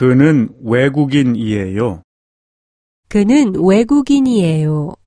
그는 외국인이에요. 그는 외국인이에요.